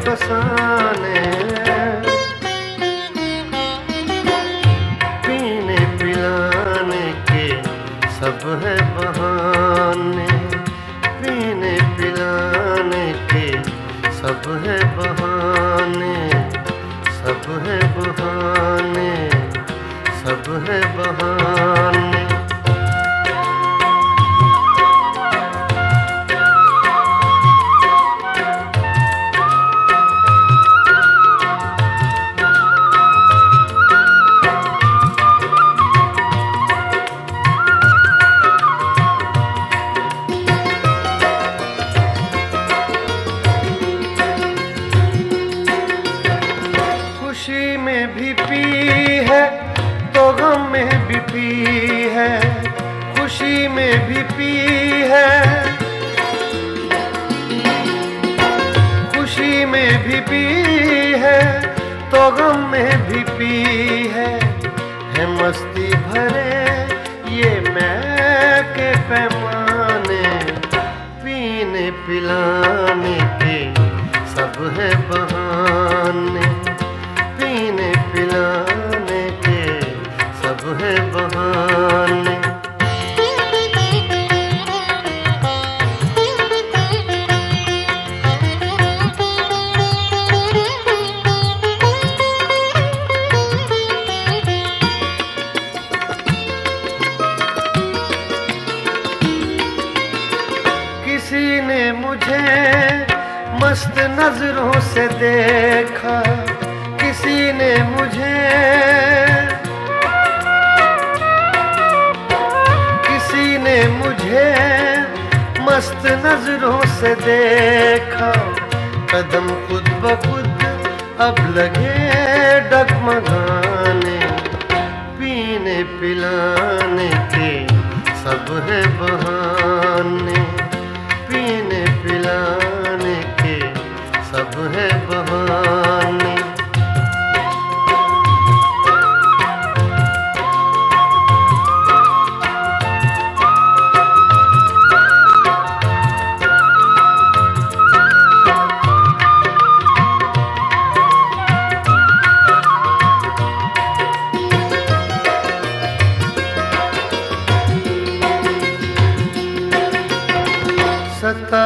फसाने। पीने पिलाने के सब है बहाने। पीने पिलाने के सब है बहाने। सब है बहाने। सब है बहाने। गम में भी पी है, खुशी में भी पी है। खुशी में भी पी है तो गम में भी पी है। है मस्ती भरे ये मैं के पैमाने, पीने पिलाने है बहाने किसी ने मुझे मस्त नज़रों से देखा किसी ने मुझे मस्त नज़रों से देखा। कदम खुद ब खुद अब लगे डगमगाने, पीने पिलाने के सब है बहाने।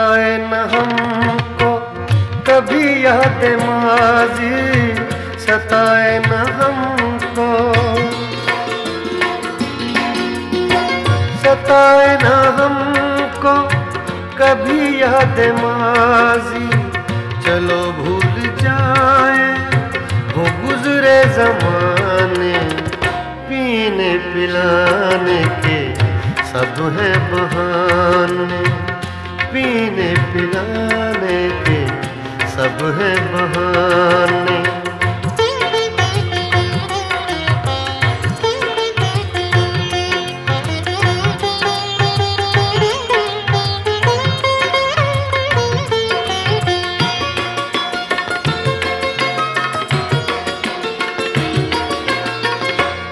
सताए न हमको, कभी याद माजी, सताए न हमको। सताए न हमको, कभी याद माजी, चलो भूल जाए, वो गुजरे जमाने, पीने पिलाने के सब है पिलाने के सब है बहाने।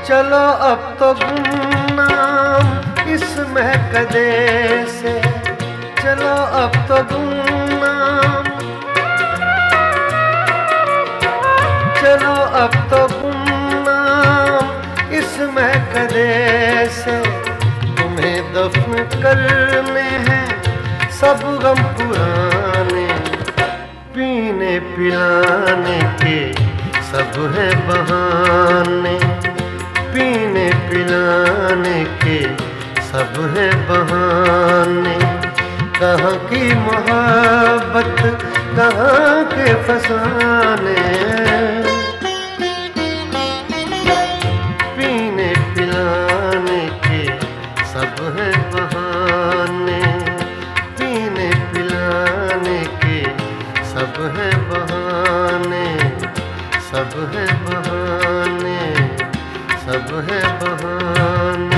चलो अब तो गुमनाम इस महकदे से। चलो अब तो गुमनाम चलो अब तो गुमनाम इस महकदे से तुम्हें दफन करने हैं। सब गम पुराने, पीने पिलाने के सब है बहाने। पीने पिलाने के सब है बहाने। कहाँ की मोहब्बत कहाँ के फसाने? पीने पिलाने के सब है बहाने। पीने पिलाने के सब है बहाने। सब है बहाने, सब है बहाने।